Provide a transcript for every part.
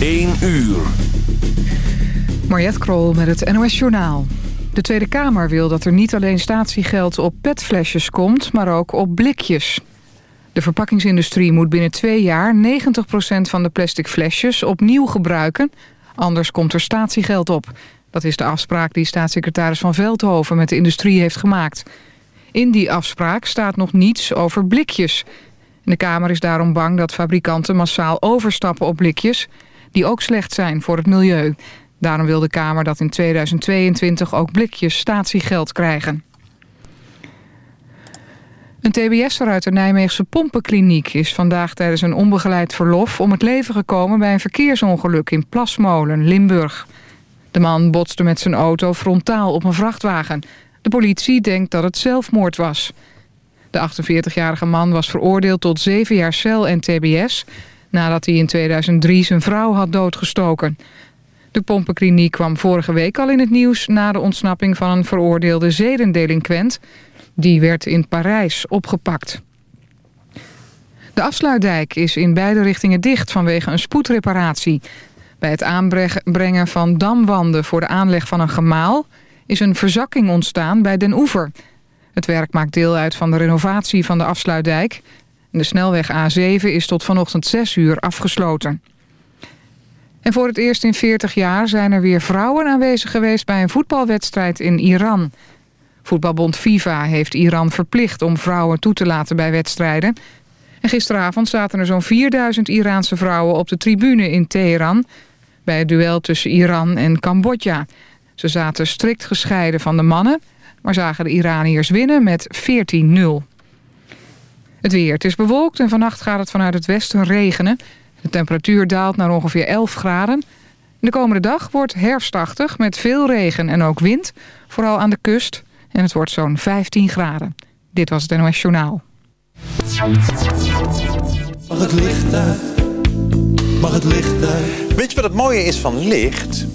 1 uur. Mariette Krol met het NOS Journaal. De Tweede Kamer wil dat er niet alleen statiegeld op petflesjes komt... maar ook op blikjes. De verpakkingsindustrie moet binnen twee jaar 90% van de plastic flesjes opnieuw gebruiken. Anders komt er statiegeld op. Dat is de afspraak die staatssecretaris Van Veldhoven met de industrie heeft gemaakt. In die afspraak staat nog niets over blikjes. De Kamer is daarom bang dat fabrikanten massaal overstappen op blikjes... die ook slecht zijn voor het milieu. Daarom wil de Kamer dat in 2022 ook blikjes statiegeld krijgen. Een tbs'er uit de Nijmeegse pompenkliniek is vandaag tijdens een onbegeleid verlof om het leven gekomen bij een verkeersongeluk in Plasmolen, Limburg. De man botste met zijn auto frontaal op een vrachtwagen. De politie denkt dat het zelfmoord was. De 48-jarige man was veroordeeld tot 7 jaar cel en tbs... nadat hij in 2003 zijn vrouw had doodgestoken. De pompenkliniek kwam vorige week al in het nieuws... na de ontsnapping van een veroordeelde zedendelinquent. Die werd in Parijs opgepakt. De afsluitdijk is in beide richtingen dicht vanwege een spoedreparatie. Bij het aanbrengen van damwanden voor de aanleg van een gemaal... is een verzakking ontstaan bij Den Oever. Het werk maakt deel uit van de renovatie van de afsluitdijk. De snelweg A7 is tot vanochtend 6 uur afgesloten. En voor het eerst in 40 jaar zijn er weer vrouwen aanwezig geweest... bij een voetbalwedstrijd in Iran. Voetbalbond FIFA heeft Iran verplicht om vrouwen toe te laten bij wedstrijden. En gisteravond zaten er zo'n 4000 Iraanse vrouwen op de tribune in Teheran... bij het duel tussen Iran en Cambodja. Ze zaten strikt gescheiden van de mannen... maar zagen de Iraniërs winnen met 14-0. Het weer. Het is bewolkt en vannacht gaat het vanuit het westen regenen... De temperatuur daalt naar ongeveer 11 graden. De komende dag wordt herfstachtig met veel regen en ook wind. Vooral aan de kust. En het wordt zo'n 15 graden. Dit was het NOS Journaal. Mag het licht uit? Mag het licht uit? Weet je wat het mooie is van licht?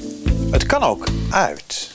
Het kan ook uit.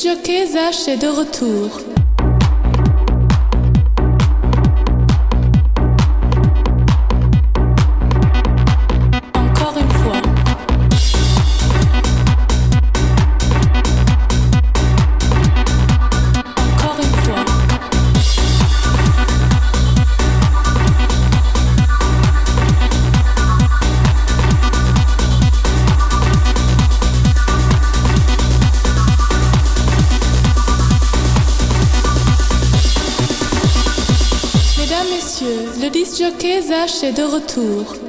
Disjockeys H est de retour. Est de retour.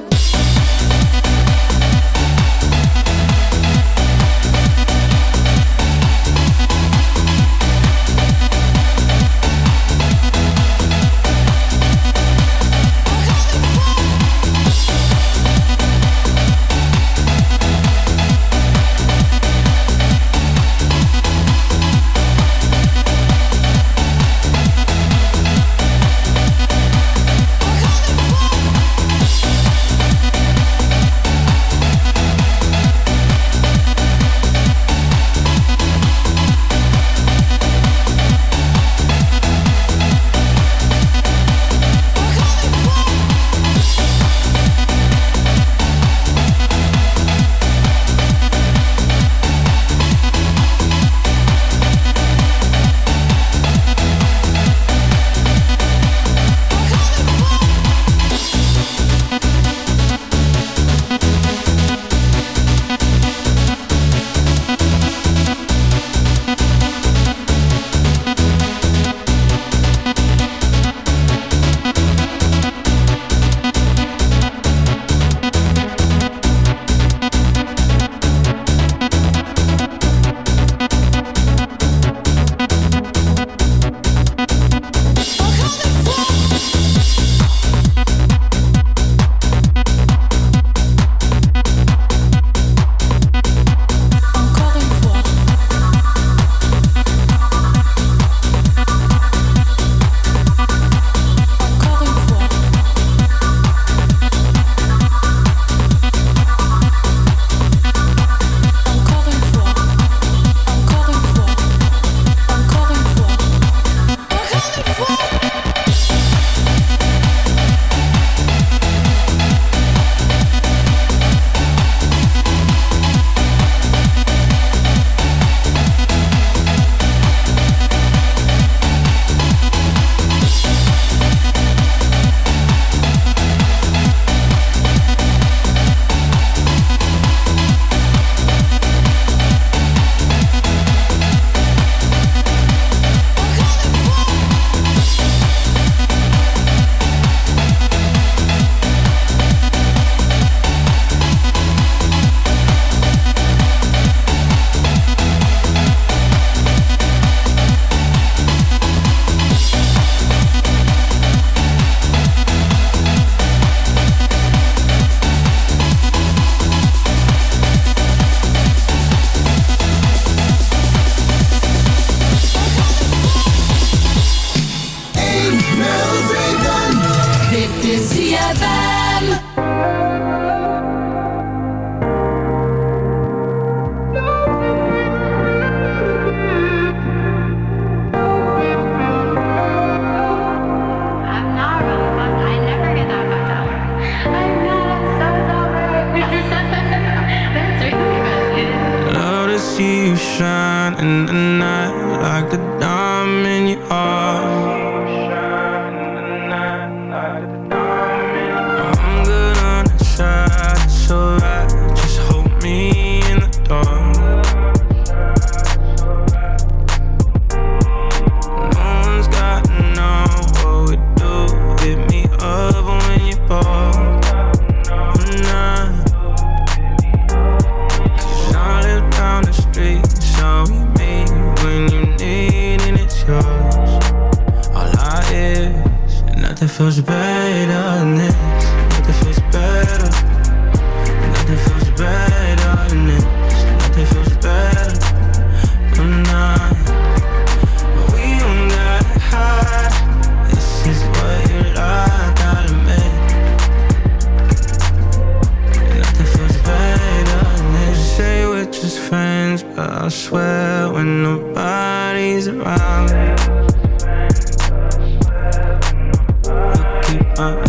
uh,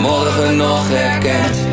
morgen nog herkent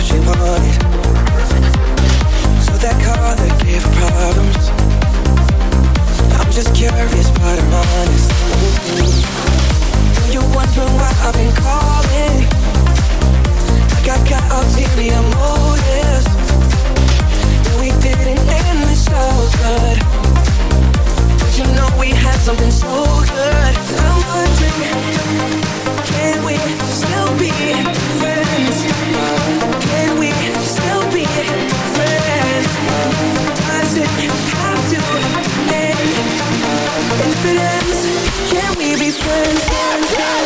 she wanted. So that car that gave problems. I'm just curious, honest. You're why I've been calling. Like I got. Yeah, we didn't end this so good. But you know we had something so good. I'm wondering, can we still be? friends, friends, friends.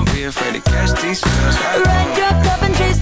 Don't be afraid to catch these feels. And chase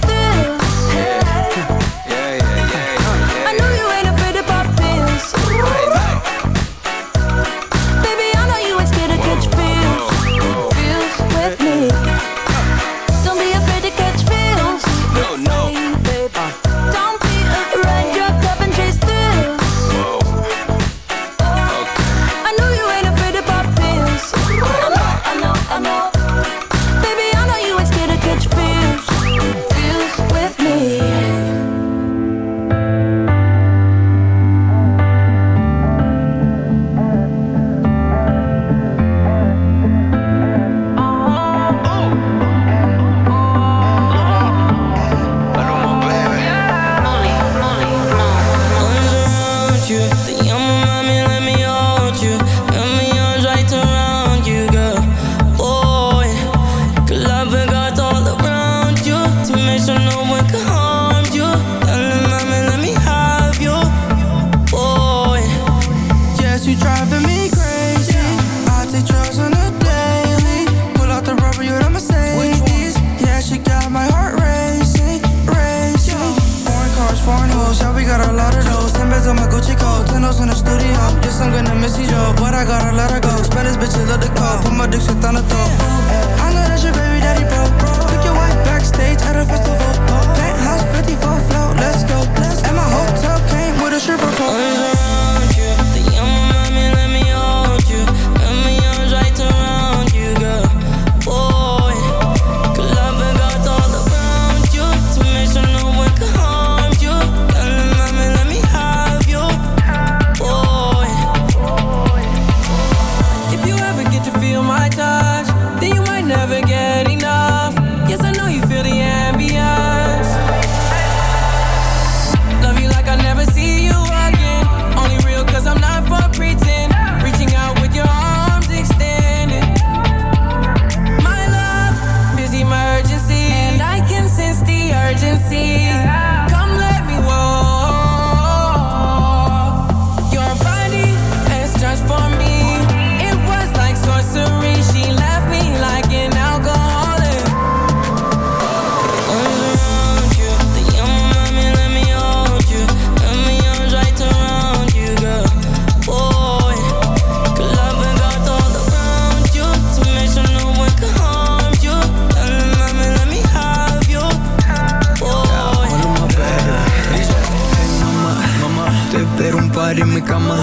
en mi cama.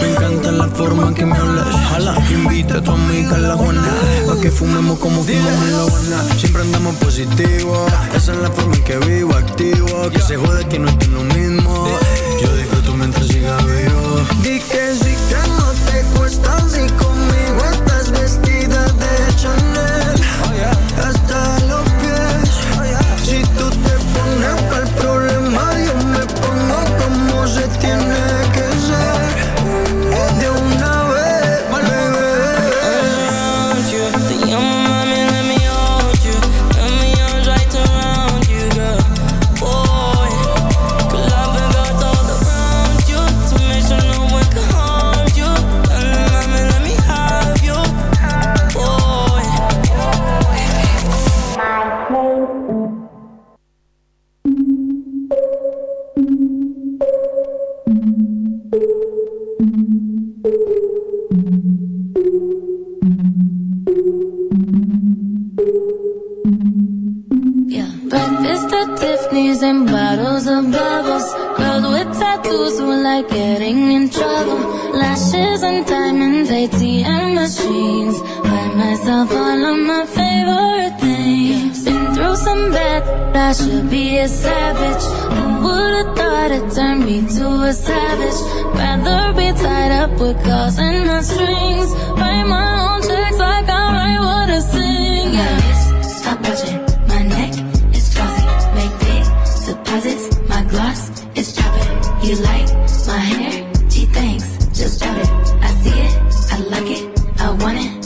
Me encanta la forma en que me hablas. Jala, invita a tu amiga a la Juana. Pa' que fumemos como fumamos en la Habana. Siempre andamos positivo. Esa es la forma en que vivo, activo. Que se jode que no estoy lo mismo. Yo disfruto mientras siga vivo. Di a savage. Rather be tied up with claws and my strings. Write my own checks like I write what I sing. Yeah. My wrist, stop watching. My neck is glossy. Make big deposits. My gloss is dropping. You like my hair? Gee, thanks. Just drop it. I see it. I like it. I want it.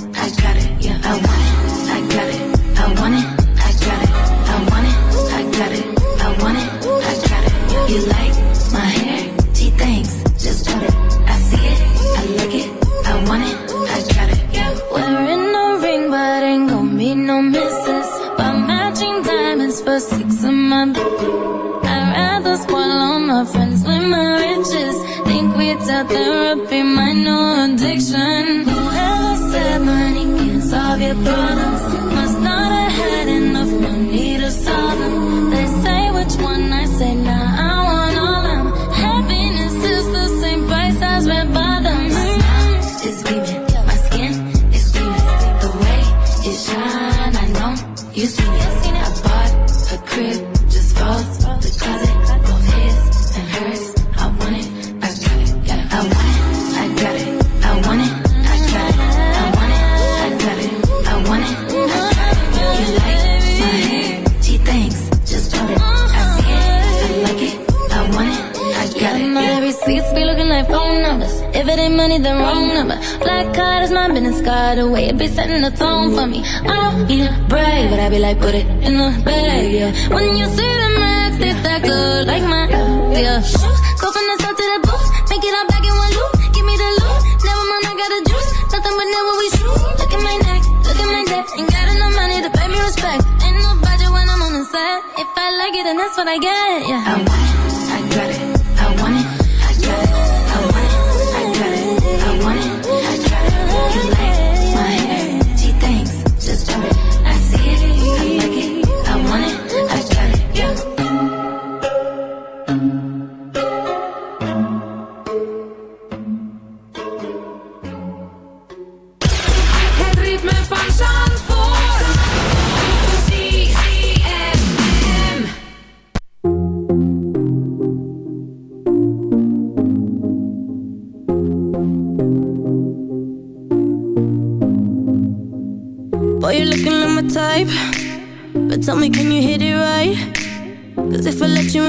put it in the bag, yeah. When you see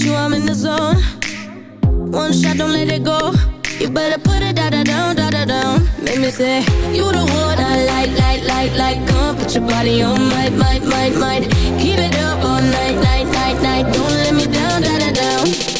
with you, I'm in the zone. One shot, don't let it go. You better put it da da down, da da down. Make me say you the one I like, like, like, like. Come put your body on my, my, my, my. Keep it up all night, night, night, night. Don't let me down, da da down.